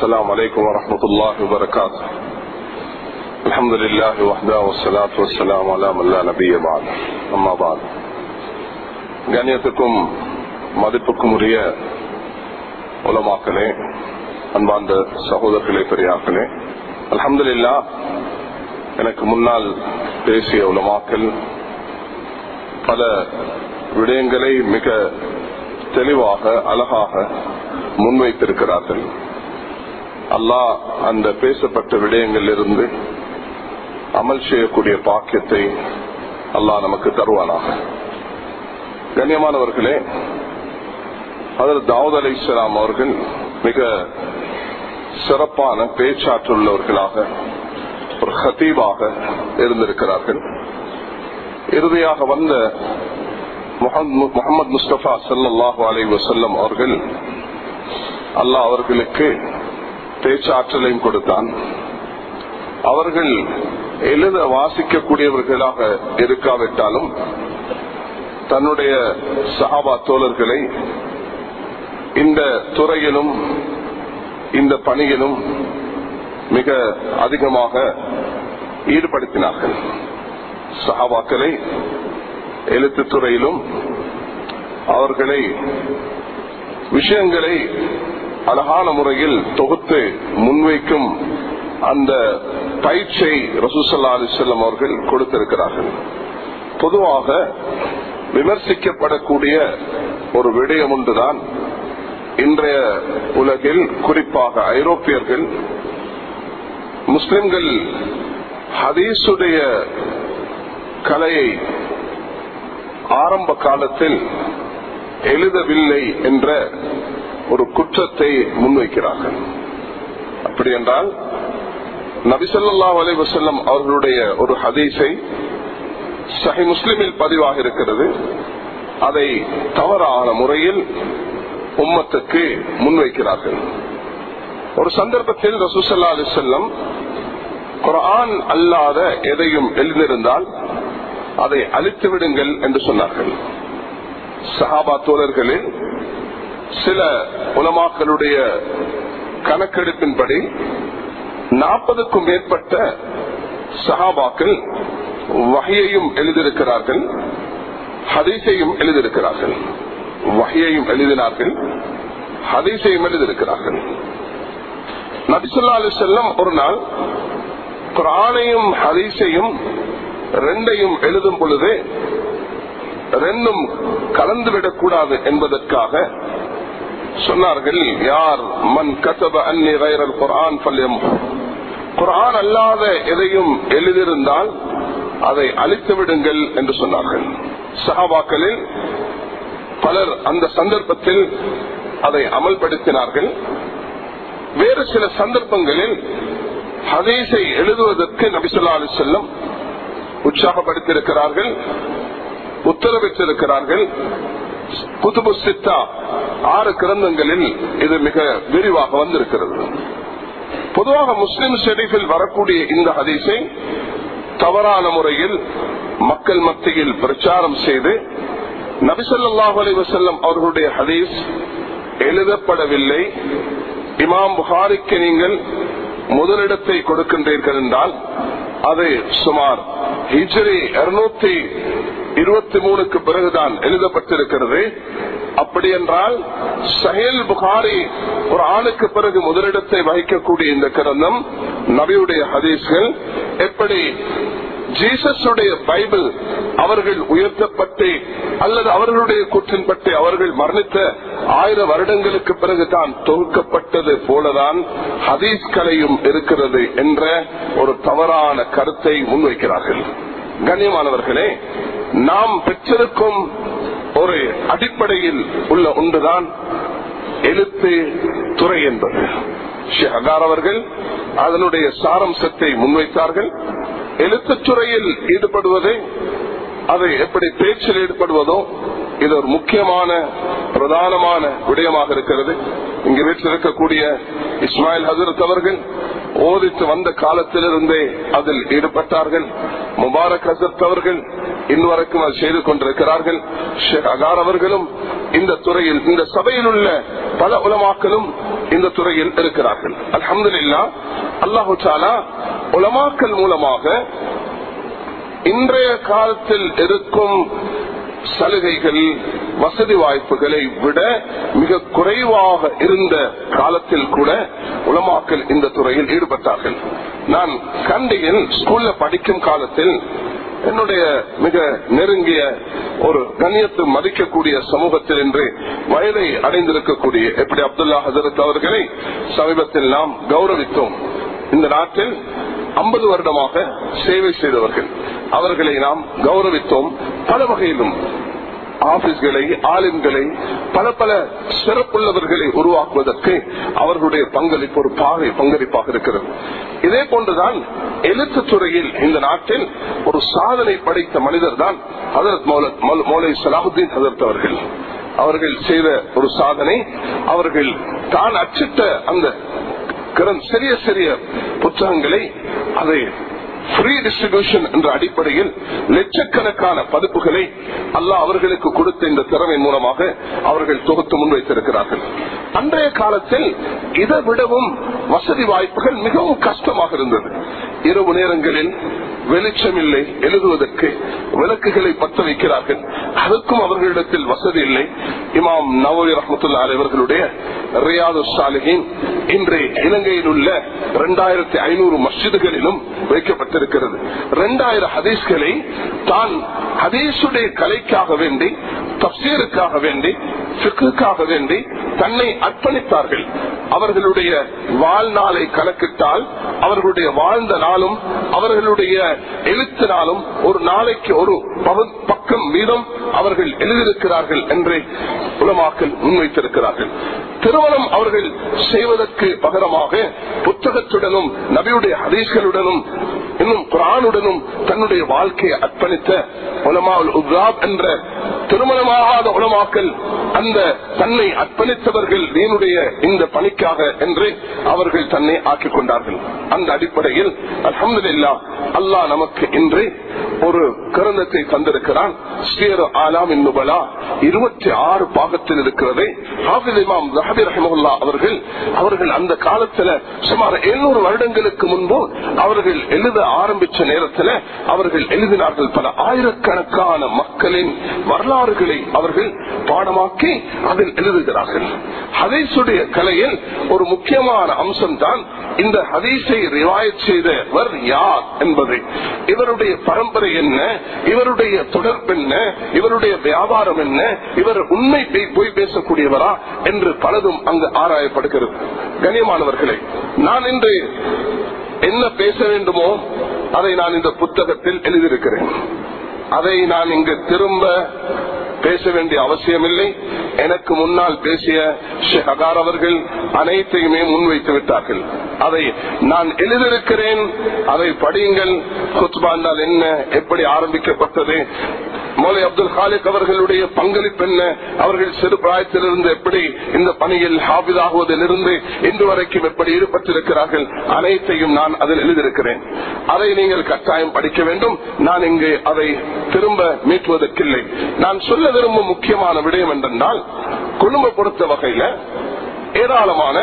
السلام عليكم ورحمة الله وبركاته الحمد لله وحده والصلاة والسلام على من لا نبي بعد أما بعد கண்ணியத்துக்கும் மதிப்புக்கும் உரிய உலமாக்களே அன்பார்ந்த சகோதரர்களே பெரியாக்களே அலமதுல்லா எனக்கு முன்னால் பேசிய உலமாக்கள் பல விடயங்களை மிக தெளிவாக அழகாக முன்வைத்திருக்கிறார்கள் அல்லாஹ் அந்த பேசப்பட்ட விடயங்களில் இருந்து அமல் செய்யக்கூடிய பாக்கியத்தை அல்லாஹ் நமக்கு தருவானாக. கண்ணியமானவர்களே அதில் தாவூத் அலி இஸ்லாம் அவர்கள் மிக சிறப்பான பேச்சாற்றுள்ளவர்களாக ஒரு ஹத்தீபாக இருந்திருக்கிறார்கள். இறுதியாக வந்த முகமது முஸ்தபா சல்லாஹூ அலி வசல்லம் அவர்கள் அல்லாஹ் அவர்களுக்கு பேச்சாற்றலையும் கொடுத்தான். அவர்கள் எழுத வாசிக்கக்கூடியவர்களாக இருக்காவிட்டாலும் தன்னுடைய சஹாபா தோழர்களை இந்த துறையிலும் இந்த பணியிலும் மிக அதிகமாக ஈடுபடுத்தினார்கள். சஹாபாக்களை எழுத்து துறையிலும் அவர்களை விஷயங்களை அழகான முறையில் தொகுத்து முன்வைக்கும் அந்த பயிற்சியை ரசூசல்லா அலிசல்லம் அவர்கள் கொடுத்திருக்கிறார்கள். பொதுவாக விமர்சிக்கப்படக்கூடிய ஒரு விடயம் ஒன்றுதான் இன்றைய உலகில் குறிப்பாக ஐரோப்பியர்கள் முஸ்லிம்கள் ஹதீசுடைய கலையை ஆரம்ப காலத்தில் எழுதவில்லை என்ற ஒரு குற்றத்தை முன்வைக்கிறார்கள். அப்படி என்றால் நபிசல்லா அலைவசல்லம் அவர்களுடைய ஒரு ஹதீஸை சஹி முஸ்லிமில் பதிவாக இருக்கிறது. அதை தவறான முறையில் உம்மத்துக்கு முன்வைக்கிறார்கள். ஒரு சந்தர்ப்பத்தில் ரசூசல்லா அலி செல்லம் குரான் அல்லாத எதையும் எழுந்திருந்தால் அதை அழித்து விடுங்கள் என்று சொன்னார்கள். சஹாபா தோழர்களில் சில உலமாக்களுடைய கணக்கெடுப்பின்படி நாற்பதுக்கும் மேற்பட்ட சஹாபாக்கள் வகையையும் எழுதியிருக்கிறார்கள் ஹதீஸையும் எழுதியிருக்கிறார்கள். வகையையும் எழுதினார்கள் ஹதீஸையும் எழுதியிருக்கிறார்கள். நபிசுல்லா அலி செல்லம் ஒரு நாள் குரானையும் ஹதீஸையும் ரெண்டையும் எழுதும் பொழுது ரெண்டும் கலந்துவிடக் கூடாது என்பதற்காக சொன்னார்கள் யார்? மண் கசப அன்னி வைரல் குரான் பல்யம் குரான் அல்லாத எதையும் எழுதியிருந்தால் அதை அழித்து விடுங்கள் என்று சொன்னார்கள். சஹாபாக்களில் பலர் அந்த சந்தர்ப்பத்தில் அதை அமல்படுத்தினார்கள். வேறு சில சந்தர்ப்பங்களில் ஹதீஸை எழுதுவதற்கு நபிசுல்லா அலி செல்லம் உற்சாகப்படுத்தியிருக்கிறார்கள் உத்தரவிட்டிருக்கிறார்கள். குதுபு சித்தா ஆறு கிரந்தங்களில் இது மிக விரிவாக வந்திருக்கிறது. பொதுவாக முஸ்லிம் ஷெரீஃபில் வரக்கூடிய இந்த ஹதீஸை தவறான முறையில் மக்கள் மத்தியில் பிரச்சாரம் செய்து நபிசல்லாஹ் அலிவசல்லம் அவர்களுடைய ஹதீஸ் எழுதப்படவில்லை. இமாம் புகாரிக்கு நீங்கள் முதலிடத்தை கொடுக்கின்றீர்கள் என்றால் அது சுமார் ஹிஜ்ரி இருநூத்தி இருபத்தி மூணுக்கு பிறகுதான் எழுதப்பட்டிருக்கிறது. அப்படி என்றால் சஹேல் புகாரி ஒரு ஆணுக்கு பிறகு முதலிடத்தை வகிக்கக்கூடிய இந்த கிரந்தம் நபியுடைய ஹதீஸ்கள் எப்படி ஜீசஸுடைய பைபிள் அவர்கள் உயர்த்தப்பட்டு அல்லது அவர்களுடைய கூற்றின்பட்டு அவர்கள் மரணித்த ஆயிரம் வருடங்களுக்கு பிறகுதான் தொகுக்கப்பட்டது போலதான் ஹதீஸ் கலையும் இருக்கிறது என்ற ஒரு தவறான கருத்தை முன்வைக்கிறார்கள். கண்ணியமானவர்களே நாம் பெற்றிருக்கும் ஒரு அடிப்படையில் உள்ள ஒன்றுதான் எழுத்து துறை என்பது. ஷஹகார் அவர்கள் அதனுடைய சாரம்சத்தை முன்வைத்தார்கள். எழுத்துத்துறையில் ஈடுபடுவதை அதை எப்படி பேச்சில் ஈடுபடுவதோ இது ஒரு முக்கியமான பிரதானமான விடயமாக இருக்கிறது. இங்கு வீட்டில் இருக்கக்கூடிய இஸ்மாயில் ஹசரத் அவர்கள் ஓதித்து வந்த காலத்திலிருந்தே அதில் ஈடுபட்டார்கள். முபாரக் அசத் அவர்கள் இன்வரைக்கும் அது செய்து கொண்டிருக்கிறார்கள். ஷேக் அகார் அவர்களும் இந்த துறையில் இந்த சபையில் உள்ள பல உலமாக்களும் இந்த துறையில் இருக்கிறார்கள். அலமது இல்லா அல்லாஹு உலமாக்கள் மூலமாக இன்றைய காலத்தில் இருக்கும் சலுகைகள் வசதி வாய்ப்புகளை விட மிக குறைவாக இருந்த காலத்தில் கூட உலமாக்கல் இந்த துறையில் ஈடுபட்டார்கள். நான் கண்டியில் ஸ்கூல்ல படிக்கும் காலத்தில் என்னுடைய மிக நெருங்கிய ஒரு கண்ணியத்து மதிக்கக்கூடிய சமூகத்தில் இன்று வயதை அடைந்திருக்கக்கூடிய எப்படி அப்துல்லா ஹசரத் அவர்களை சமீபத்தில் நாம் கௌரவித்தோம். இந்த நாட்டில் ஐம்பது வருடமாக சேவை செய்தவர்கள். அவர்களை நாம் கௌரவித்தோம். பல வகையிலும் ஆபீஸ்களை ஆலிம்களை பல பல சிறப்புள்ளவர்களை உருவாக்குவதற்கு அவர்களுடைய பங்களிப்பு ஒரு பாகை பங்களிப்பாக இருக்கிறது. இதே போன்றுதான் எழுத்து துறையில் இந்த நாட்டில் ஒரு சாதனை படைத்த மனிதர் தான் ஹதரத் மௌலை சலாஹுத்தீன் ஹதரத் அவர்கள். அவர்கள் செய்த ஒரு சாதனை அவர்கள் தான் அச்சிட்ட அந்த சிறிய சிறிய புத்தகங்களை அதை ஃப்ரீ டிஸ்ட்ரிபியூஷன் என்ற அடிப்படையில் லட்சக்கணக்கான பதிப்புகளை அல்லாஹ் அவர்களுக்கு கொடுத்த இந்த திறமை மூலமாக அவர்கள் தொகுத்து முன்வைத்திருக்கிறார்கள். அன்றைய காலத்தில் இதை விடவும் வசதி வாய்ப்புகள் மிகவும் கஷ்டமாக இருந்தது. இரவு நேரங்களில் வெளிச்சம் இல்லை எழுதுவதற்கு விளக்குகளை பத்த வைக்கிறார்கள். அதற்கும் அவர்களிடத்தில் வசதி இல்லை. இமாம் நவோய் ரஹமத்துல்லா அலைவர்களுடைய ரியாது சாலிகின் இன்று இலங்கையில் உள்ள இரண்டாயிரத்தி ஐநூறு மஸ்ஜிதுகளிலும் வைக்கப்பட்டிருக்கிறது. இரண்டாயிரம் ஹதீஸ்களை தான் ஹதீஸுடைய கலைக்காக வேண்டி தப்சீருக்காக வேண்டி சிக்குக்காக வேண்டி தன்னை அர்ப்பணித்தார்கள். அவர்களுடைய வாழ்நாளை கணக்கிட்டால் அவர்களுடைய வாழ்ந்த நாளும் அவர்களுடைய எழுத்து நாளும் ஒரு நாளைக்கு ஒரு பக்கம் வீதம் அவர்கள் எழுதியிருக்கிறார்கள் என்று உலமாக்கல் முன்வைத்திருக்கிறார்கள். திருமணம் அவர்கள் செய்வதற்கு பகரமாக புத்தகத்துடனும் நபியுடைய ஹதீஸ்களுடனும் இன்னும் குரானுடனும் தன்னுடைய வாழ்க்கையை அர்ப்பணித்த உலமாவுல் உப்ராப் என்ற திருமணமாகாத உலமாக்கல் அந்த தன்னை அர்ப்பணித்தவர்கள் நீனுடைய இந்த பணிக்காக என்று அவர்கள் தன்னை ஆக்கிக் கொண்டார்கள். அந்த அடிப்படையில் அலமதுல்லா அல்லாஹ் நமக்கு இன்று ஒரு கிரந்தத்தை தந்திருக்கிறான். ஸ்ரீர் ஆலாம் இன்னுபலா இருபத்தி ஆறு பாகத்தில் இருக்கிறது. இமாம் ஜஹபி ரஹமுல்லா அவர்கள் அவர்கள் அந்த காலத்துல சுமார் எழுநூறு வருடங்களுக்கு முன்பு அவர்கள் எழுத ஆரம்பிச்ச நேரத்தில் அவர்கள் எழுதினார்கள். பல ஆயிரக்கணக்கான மக்களின் வரலாறுகளை அவர்கள் பாடமாக்கி அதில் எழுதுகிறார்கள். ஹதீசுடைய கலையில் ஒரு முக்கியமான அம்சம் தான் இந்த ஹதீஸை ரிவாயத் செய்தவர் யார் என்பது. இவருடைய பரம்பரை என்ன? இவருடைய தொடர்பு என்ன என்ன? இவருடைய வியாபாரம் என்ன? இவர் உண்மை போய் பேசக்கூடியவரா என்று பலதும் அங்கு ஆராயப்படுகிறது. கண்ணியமானவர்களே நான் இன்று என்ன பேச வேண்டுமோ அதை நான் இந்த புத்தகத்தில் எழுதியிருக்கிறேன். அதை நான் இங்கு திரும்ப பேச வேண்டிய அவசியமில்லை. எனக்கு முன்னால் பேசிய ஷெஹகார் அவர்கள் அனைத்தையுமே முன்வைத்து விட்டார்கள். அதை நான் எழுதியிருக்கிறேன். அதை படியுங்கள். குத்பாண்டால் என்ன? எப்படி ஆரம்பிக்கப்பட்டது? மோலை அப்துல் ஹாலிக் அவர்களுடைய பங்களிப்பு என்ன? அவர்கள் சிறு பிராயத்திலிருந்து எப்படி இந்த பணியில் ஹாபிதாகுவதிலிருந்து இன்று வரைக்கும் எப்படி ஈடுபட்டிருக்கிறார்கள்? அனைத்தையும் நான் அதில் எழுதியிருக்கிறேன். அதை நீங்கள் கட்டாயம் படிக்க வேண்டும். நான் இங்கு அதை திரும்ப மீட்டுவதற்கில்லை. நான் சொல்ல விரும்பும் முக்கியமான விடயம் என்றால் குடும்ப பொறுத்த வகையில ஏராளமான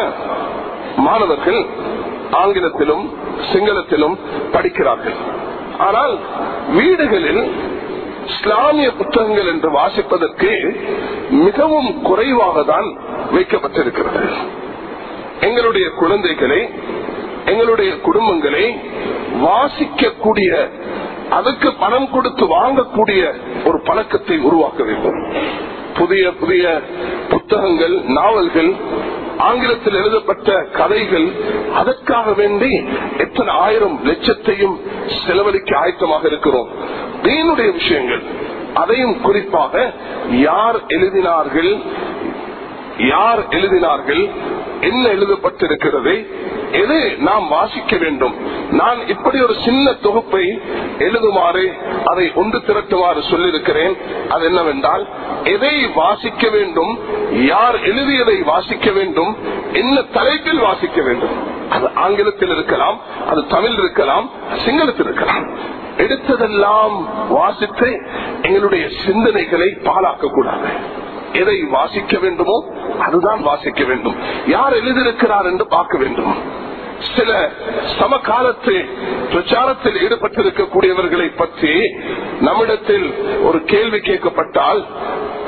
மாணவர்கள் ஆங்கிலத்திலும் சிங்களத்திலும் படிக்கிறார்கள். ஆனால் வீடுகளில் இஸ்லாமிய புத்தகங்கள் என்று வாசிப்பதற்கு மிகவும் குறைவாக தான் வைக்கப்பட்டிருக்கிறது. எங்களுடைய குழந்தைகளை எங்களுடைய குடும்பங்களை வாசிக்கக்கூடிய அதுக்கு பணம் கொடுத்து வாங்கக்கூடிய ஒரு பழக்கத்தை உருவாக்க வேண்டும். புதிய புதிய புத்தகங்கள் நாவல்கள் ஆங்கிலத்தில் எழுதப்பட்ட கதைகள் அதற்காக வேண்டி எத்தனை ஆயிரம் லட்சத்தையும் செலவழிக்க ஆயத்தமாக இருக்கிறோம். தீனுடைய விஷயங்கள் அதையும் குறிப்பாக யார் எழுதினார்கள் யார் எழுதினார்கள் என்ன எழுதப்பட்டிருக்கிறது? எது நாம் வாசிக்க வேண்டும்? நான் இப்படி ஒரு சின்ன தொகுப்பை எழுதுமாறு அதை ஒன்று திரட்டுமாறு சொல்லியிருக்கிறேன். அது என்னவென்றால் எதை வாசிக்க வேண்டும்? யார் எழுதியதை வாசிக்க வேண்டும்? என்ன தலைப்பில் வாசிக்க வேண்டும்? அது ஆங்கிலத்தில் இருக்கலாம் அது தமிழ் இருக்கலாம் சிங்களத்தில் இருக்கலாம். எடுத்ததெல்லாம் வாசித்து எங்களுடைய சிந்தனைகளை பாலாக்க கூடாது எதை வாசிக்க வேண்டுமோ அதுதான் வாசிக்க வேண்டும். யார் எழுதியிருக்கிறார் என்று பார்க்க வேண்டும். சில சமகாலத்து பிரச்சாரத்தில் ஈடுபட்டிருக்கக்கூடியவர்களை பற்றி நம்மிடத்தில் ஒரு கேள்வி கேட்கப்பட்டால்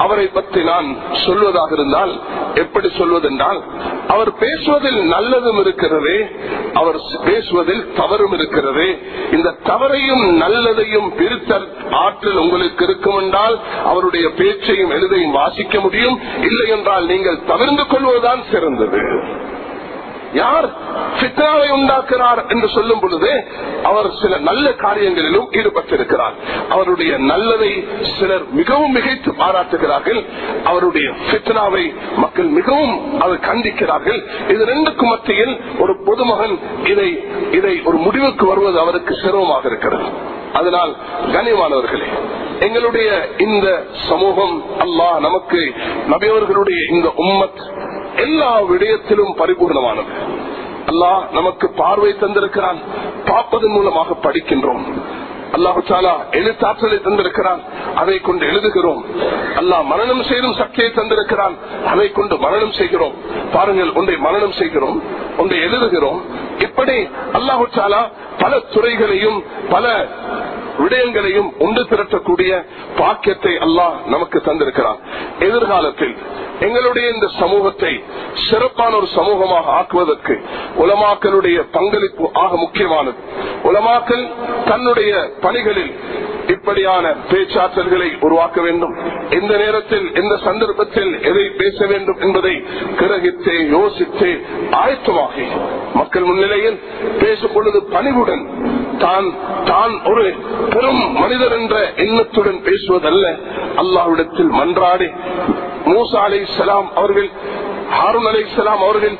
அவரை பற்றி நான் சொல்வதாக இருந்தால் எப்படி சொல்வதென்றால் அவர் பேசுவதில் நல்லதும் இருக்கிறது அவர் பேசுவதில் தவறும் இருக்கிறது. இந்த தவறையும் நல்லதையும் பிரித்தல் ஆற்றல் உங்களுக்கு இருக்கும் என்றால் அவருடைய பேச்சையும் எழுதையும் வாசிக்க முடியும். இல்லை என்றால் நீங்கள் தவிர்த்து கொள்வதுதான் சிறந்தது. யார் பித்னாவை உண்டாக்குறார் என்று சொல்லும் பொழுது அவர் சில நல்ல காரியங்களிலும் ஈடுபட்டிருக்கிறார். அவருடைய நல்லதை சிலர் மிகவும் மிகைத்து பாராட்டுகிறார்கள். அவருடைய பித்னாவை மக்கள் மிகவும் அவர் கண்டிக்கிறார்கள். இது ரெண்டுக்கும் மத்தியில் ஒரு பொதுமகன் இதை இதை ஒரு முடிவுக்கு வருவது அவருக்கு சிரமமாக இருக்கிறது. அதனால் கனியமானவர்களே எங்களுடைய இந்த சமூகம் அல்லாஹ் நமக்கு நபியவர்களுடைய இந்த உம்மத் எல்லா விடயத்திலும் பரிபூர்ணமானது. அல்லாஹ் நமக்கு பார்வை தந்திருக்கிறான். பார்ப்பதன் மூலமாக படிக்கின்றோம். அல்லாஹாலா எழுத்தாற்றலை தந்திருக்கிறான். அதை கொண்டு எழுதுகிறோம். அல்லாஹ் மரணம் செய்யும் சக்தியை தந்திருக்கிறான். அதை கொண்டு மரணம் செய்கிறோம். பாருங்கள் ஒன்றை மரணம் செய்கிறோம். ஒன்றை எழுதுகிறோம். இப்படி அல்லாஹாலா பல துறைகளையும் பல விடயங்களையும் ஒன்று திரட்டக்கூடிய பாக்கியத்தை அல்லாஹ் நமக்கு தந்திருக்கிறான். எதிர்காலத்தில் எங்களுடைய இந்த சமூகத்தை சிறப்பான ஒரு சமூகமாக ஆக்குவதற்கு உலமாக்களுடைய பங்களிப்பு ஆக முக்கியமானது. உலமாக்கல் தன்னுடைய பணிகளில் இப்படியான பேச்சாற்றல்களை உருவாக்க வேண்டும். எந்த நேரத்தில் எந்த சந்தர்ப்பத்தில் எதை பேச வேண்டும் என்பதை கிரகித்து யோசித்து ஆயத்தமாகி மக்கள் முன்னிலையில் பேசும் பொழுது பணிவுடன் தான் தான் ஒரு பெரும் மனிதர் என்ற எண்ணத்துடன் பேசுவதல்ல. அல்லாவிடத்தில் மன்றாடி மூசா அலை சலாம் அவர்கள் ஹாரூன் அலை சலாம் அவர்கள்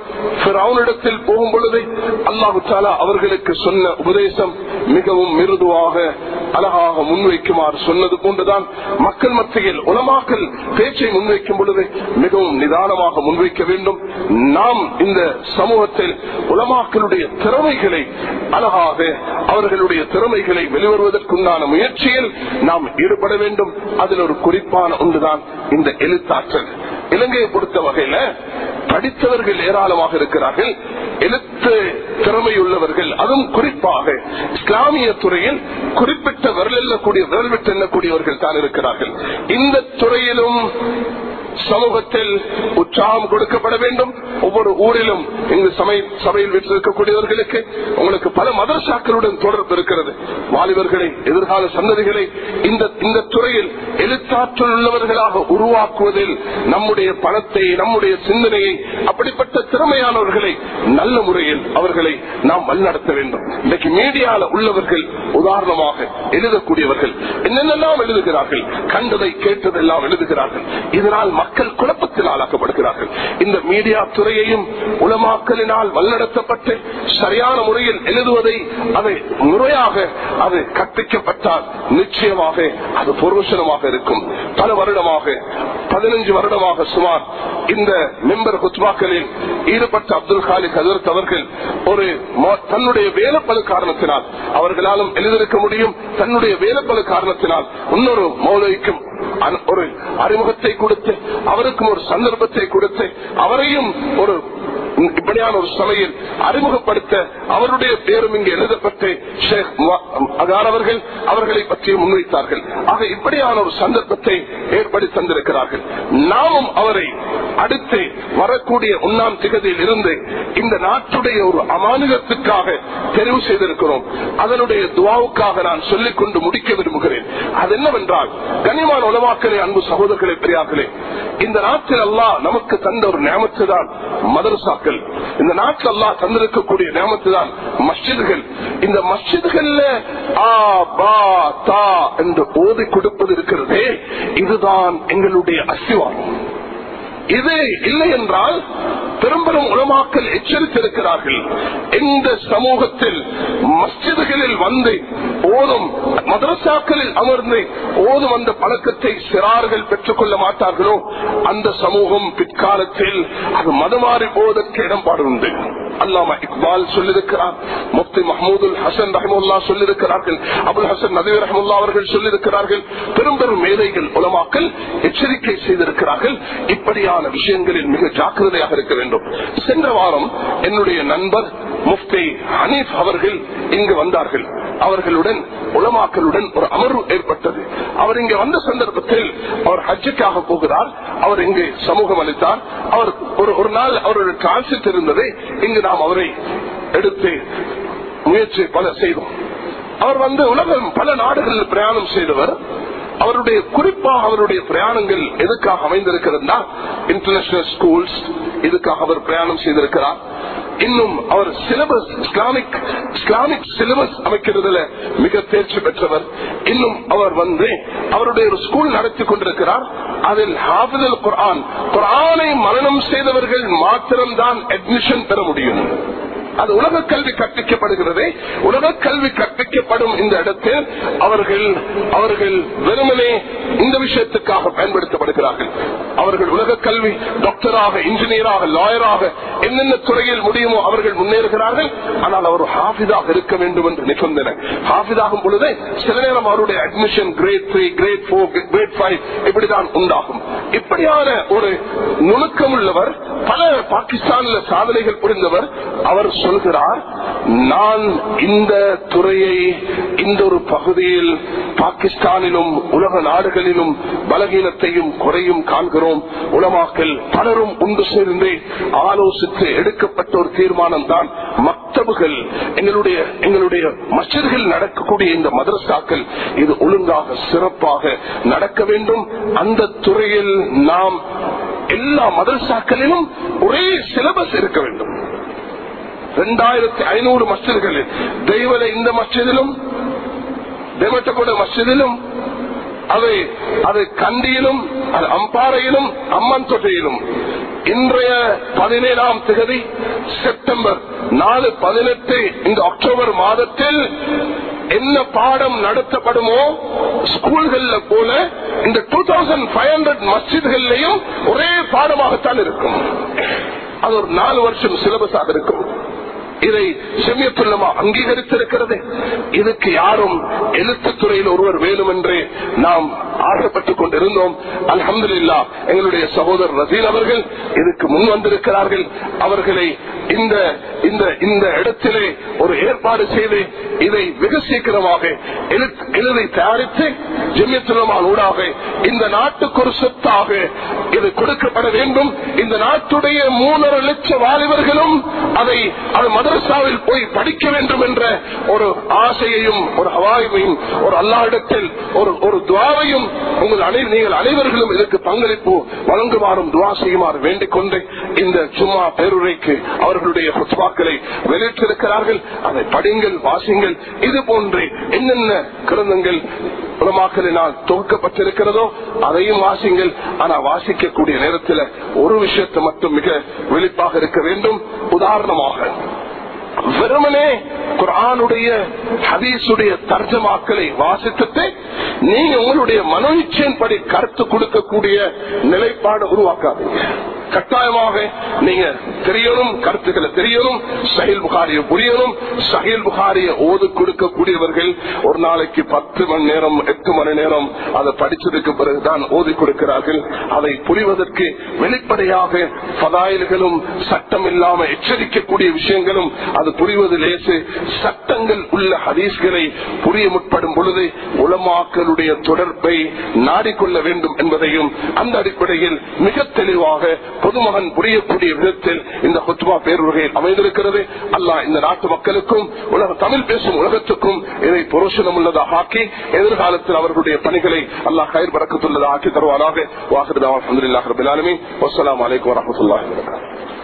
பிரவுனிடத்தில் போகும் பொழுது அல்லாஹு தாலா அவர்களுக்கு சொன்ன உபதேசம் மிகவும் மிருதுவாக அழகாக முன்வைக்குமாறு சொன்னது போன்றுதான் மக்கள் மத்தியில் உலமாக்கல் பேச்சை முன்வைக்கும் பொழுது மிகவும் நிதானமாக முன்வைக்க வேண்டும். நாம் இந்த சமூகத்தில் உலமாக்களுடைய திறமைகளை அழகாக அவர்களுடைய திறமைகளை வெளிவருவதற்குண்டான முயற்சியில் நாம் ஈடுபட வேண்டும். அதில் ஒரு குறிப்பான ஒன்றுதான் இந்த எழுத்தாற்றல். இலங்கையை பொறுத்த வகையில படித்தவர்கள் ஏராளமாக இருக்கிறார்கள். எழுத்து திறமையுள்ளவர்கள். அதுவும் குறிப்பாக இஸ்லாமிய துறையில் குறிப்பிட்ட விரல் எண்ணக்கூடிய விரல் விட்டு எண்ணக்கூடியவர்கள் தான் இருக்கிறார்கள். இந்த துறையிலும் சமூகத்தில் உற்சாகம் கொடுக்கப்பட வேண்டும். ஒவ்வொரு ஊரிலும் இங்கு சபையில் வீட்டிருக்கக்கூடியவர்களுக்கு உங்களுக்கு பல மதரசாக்களுடன் தொடர்பு இருக்கிறது. வாலிபர்களை எதிர்கால சந்ததிகளை இந்த இந்த துறையில் எழுத்தாற்றல் உள்ளவர்களாக உருவாக்குவதில் நம்முடைய பணத்தை நம்முடைய சிந்தனையை அப்படிப்பட்ட திறமையானவர்களை நல்ல முறையில் அவர்களை நாம் வழிநடத்த வேண்டும். இன்னைக்கு மீடியால உள்ளவர்கள் உதாரணமாக எழுதக்கூடியவர்கள் என்னென்னலாம் எழுதுகிறார்கள்? கண்டதை கேட்டதெல்லாம் எழுதுகிறார்கள். இதனால் மக்கள் குழப்பத்தில் ஆளாக்கப்படுகிறார்கள். இந்த மீடியா துறையையும் உலமாக்கலினால் வல்லடத்தப்பட்டு சரியான முறையில் எழுதுவதை அதை முறையாக அது கற்பிக்கப்பட்டால் நிச்சயமாக அது பொருஷனமாக இருக்கும். பல வருடமாக பதினஞ்சு வருடமாக சுமார் இந்த மெம்பர் குத்மாக்களில் ஈடுபட்ட அப்துல் காலிக் ஹசரத் அவர்கள் ஒரு தன்னுடைய வேலைப்பழு காரணத்தினால் அவர்களாலும் எழுதியிருக்க முடியும். தன்னுடைய வேலைப்பழு காரணத்தினால் இன்னொரு மௌலிக்கும் ஒரு அறிமுகத்தை கொடுத்து அவருக்கும் ஒரு சந்தர்ப்பத்தை கொடுத்து அவரையும் ஒரு இப்படியான ஒரு சபையில் அறிமுகப்படுத்த அவருடைய பேரும் இங்கு எழுதப்பட்டு ஷேக் அகார் அவர்கள் அவர்களை பற்றி முன்வைத்தார்கள். ஆக இப்படியான ஒரு சந்தர்ப்பத்தை ஏற்படுத்தி தந்திருக்கிறார்கள். நாமும் அவரை அடுத்து வரக்கூடிய ஒன்னாம் திகதியில் இருந்து இந்த நாட்டுடைய ஒரு அமானுகத்துக்காக தெரிவு செய்திருக்கிறோம். அதனுடைய துவாவுக்காக நான் சொல்லிக் கொண்டு முடிக்க விரும்புகிறேன். அது என்னவென்றால் கனிமான உலவாக்களே அன்பு சகோதரர்களே பெரியார்களே இந்த நாட்டில் அல்லா நமக்கு தந்த ஒரு நியமத்து தான் மதரசாக்கள் இந்த நாட்டில் அல்லா தந்திருக்கக்கூடிய நேமத்து தான் மஸ்ஜிதுகள். இந்த மஸ்ஜிதுகள்ல ஆ பா தா என்று ஓதி கொடுப்பது இருக்கிறதே இதுதான் எங்களுடைய அசிவாரம் இது இல்லை என்றால் பெரும்பெரும் உலமாக்கல் எச்சரித்திருக்கிறார்கள். இந்த சமூகத்தில் மஸ்ஜிதுகளில் வந்து ஓதும் மதரசாக்களில் அமர்ந்து ஓதும் அந்த பழக்கத்தை சிறார்கள் பெற்றுக் கொள்ள மாட்டார்களோ? அந்த சமூகம் பிற்காலத்தில் அது மதமாறி போவதற்கு இடம்பாடு உண்டு. அல்லாமா இக்பால் சொல்லியிருக்கிறார். முப்தி மஹமூது ஹசன் ரஹமுல்லா சொல்லியிருக்கிறார்கள். அபுல் ஹசன் நபி ரஹமுல்லா அவர்கள் சொல்லியிருக்கிறார்கள். பெரும்பெரும் மேதைகள் உலமாக்கல் எச்சரிக்கை செய்திருக்கிறார்கள். இப்படியான விஷயங்களில் மிக ஜாக்கிரதையாக இருக்க வேண்டும். சென்ற வாரம் என்னுடைய நண்பர் முஃப்தி ஹனீப் அவர்கள் இங்கு வந்தார்கள். அவர்களுடன் உலமாக்களுடன் ஒரு அமர்வு ஏற்பட்டது. அவர் இங்கு வந்த சந்தர்ப்பத்தில் அவர் ஹஜ்ஜுக்காக போகிறார். அவர் இங்கு சமூகம் அளித்தார். அவர் ஒரு ஒரு நாள் அவருடைய டிரான்சிட் இருந்தது இங்கு நாம் அவரை எடுத்து முயற்சி பல செய்தோம். அவர் வந்து உலகம் பல நாடுகளில் பிரயாணம் செய்தவர். அவருடைய குறிப்பாக அவருடைய பிரயாணங்கள் எதுக்காக அமைந்திருக்கிறதுனா இன்டர்நேஷனல் ஸ்கூல்ஸ் இதுக்காக அவர் பிரயாணம் செய்திருக்கிறார். இன்னும் அவர் சிலபஸ் இஸ்லாமிக் இஸ்லாமிக் சிலபஸ் அமைக்கிறதுல மிக தேர்ச்சி பெற்றவர். இன்னும் அவர் வந்து அவருடைய ஒரு ஸ்கூல் நடத்தி கொண்டிருக்கிறார். அதில் ஹாஃபிதல் குரான் குரானை மரணம் செய்தவர்கள் மாத்திரம்தான் அட்மிஷன் பெற முடியும். அது உலக கல்வி கற்பிக்கப்படுகிறது. உலக கல்வி கற்பிக்கப்படும் இந்த இடத்தில் அவர்கள் அவர்கள் வெறுமனே இந்த விஷயத்துக்காக பயன்படுத்தப்படுகிறார்கள். அவர்கள் உலக கல்வி டாக்டராக இன்ஜினியராக லாயராக என்னென்ன துறையில் முடியுமோ அவர்கள் முன்னேறுகிறார்கள். ஆனால் அவர் ஹாஃபிதாக இருக்க வேண்டும் என்று நிபந்தனை ஹாஃபிதாகும் பொழுது சில நேரம் அவருடைய admission grade three grade four grade five இப்படிதான் உண்டாகும். இப்படியான ஒரு நுணுக்கம் உள்ளவர் பல பாகிஸ்தானில் சாதனைகள் புரிந்தவர் அவர் சொல்கிறார் நான் இந்த துறையை இந்த ஒரு பகுதியில் பாகிஸ்தானிலும் உலக நாடுகளிலும் பலகீனத்தையும் குறையும் காண்கிறோம். உலமாக்கல் பலரும் ஒன்று சேர்ந்து ஆலோசித்து எடுக்கப்பட்ட ஒரு தீர்மானம் தான் மக்தபுகள். எங்களுடைய எங்களுடைய மச்சர்கள் நடக்கக்கூடிய இந்த மதரசாக்கள் இது ஒழுங்காக சிறப்பாக நடக்க வேண்டும். அந்த துறையில் நாம் எல்லா மதரசாக்களிலும் ஒரே சிலபஸ் இருக்க வேண்டும். ரெண்டாயிரத்தி ஐநூறு மஸ்ஜிதுகளில். தெய்வல இந்த மஸ்ஜிதிலும் தேவட்டக்கூட மஸ்ஜிதிலும் அது அது கண்டியிலும் அது அம்பாறையிலும் அம்மன் தொட்டையிலும். இன்றைய பதினேழாம் திகதி செப்டம்பர் நாலு பதினெட்டு இந்த அக்டோபர் மாதத்தில் என்ன பாடம் நடத்தப்படுமோ ஸ்கூல்கள்ல போல இந்த டூ தௌசண்ட் ஃபைவ் ஹண்ட்ரட் மஸ்ஜித்கள்லையும் ஒரே பாடமாகத்தான் இருக்கும். அது ஒரு நாலு வருஷம் சிலபஸாக இருக்கும். இதை செம்மியத்துள்ளமா அங்கீகரித்திருக்கிறது. இதுக்கு யாரும் எழுத்து துறையில் ஒருவர் வேணும் என்று நாம் ஆசைப்பட்டுக் கொண்டிருந்தோம். அலமதுல்லா எங்களுடைய சகோதரர் ரசீல் அவர்கள் இதுக்கு முன் வந்திருக்கிறார்கள். அவர்களை இந்த இந்த இந்த இடத்திலே ஒரு ஏற்பாடு செய்து இதை வெகு சீக்கிரமாக எழுதி தயாரித்து ஜெமியத்துலமான் ஊடாக இந்த நாட்டுக்கு ஒரு சொத்தாக இது கொடுக்கப்பட வேண்டும். இந்த நாட்டுடைய மூன்றரை லட்சம் வாலிபர்களும் அதை அது மதரசாவில் போய் படிக்க வேண்டும் என்ற ஒரு ஆசையையும் ஒரு ஹவாயுமையும் ஒரு அல்லாஹிடத்தில் ஒரு ஒரு துவாவையும் உங்கள் அனை நீங்கள் அனைவர்களும் இதற்கு பங்களிப்பு வழங்குமாறும் துவா செய்யுமாறு வேண்டிக் கொண்டு இந்த சும்மா பேருரைக்கு அவர்களுடைய புத்வாக்களை வெளியிட்டிருக்கிறார்கள். அதை படிங்கள் வாசிங்கள் இது போன்று என்னென்ன கிரந்தங்கள் உலமாக்கலினால் தொகுக்கப்பட்டிருக்கிறதோ அதையும் வாசிங்கள் ஆனா வாசிக்கக்கூடிய நேரத்தில் ஒரு விஷயத்தை மட்டும் மிக வெளிப்பாக இருக்க வேண்டும். உதாரணமாக வெறுமனே குரானுடைய ஹதீசுடைய தர்ஜமாக்களை வாசித்துட்டு நீங்க உங்களுடைய மனோ படி கருத்து கொடுக்கக்கூடிய நிலைப்பாடு உருவாக்காதீங்க. கட்டாயமாக நீங்க தெரியணும் கருத்துக்களை தெரியணும் சஹில் புகாரிய புரியணும். சஹில் புகாரிய ஓது கொடுக்கக்கூடியவர்கள் ஒரு நாளைக்கு பத்து மணி நேரம் எட்டு மணி நேரம் அதை படிச்சதுக்கு பிறகுதான் ஓதி கொடுக்கிறார்கள். அதை புரிவதற்கு வெளிப்படையாக பதாயல்களும் சட்டம் இல்லாம எச்சரிக்கக்கூடிய விஷயங்களும் அது புரிவது லேசு. சட்டங்கள் உள்ள ஹதீஸ்களை புரிய முற்படும் பொழுது உலமாக்களுடைய தொடர்பை நாடிக்கொள்ள வேண்டும் என்பதையும் அந்த அடிப்படையில் மிக தெளிவாக பொதுமகன் புரியக்கூடிய விதத்தில் இந்த ஹுத்மா பேருவகையில் அமைந்திருக்கிறது. அல்லாஹ் இந்த நாட்டு மக்களுக்கும் உலக தமிழ் பேசும் உலகத்துக்கும் இதை புரோஷனம் உள்ளதாக ஆக்கி எதிர்காலத்தில் அவர்களுடைய பணிகளை அல்லாஹ் கயிர் பறக்கத்துள்ளதாக ஆக்கி தருவாராக. வாகிருதா அலமதுல்லாஹ் ரபிலாலுமே வசலாம் வலைக்கம் வரமத்துல்லாஹ்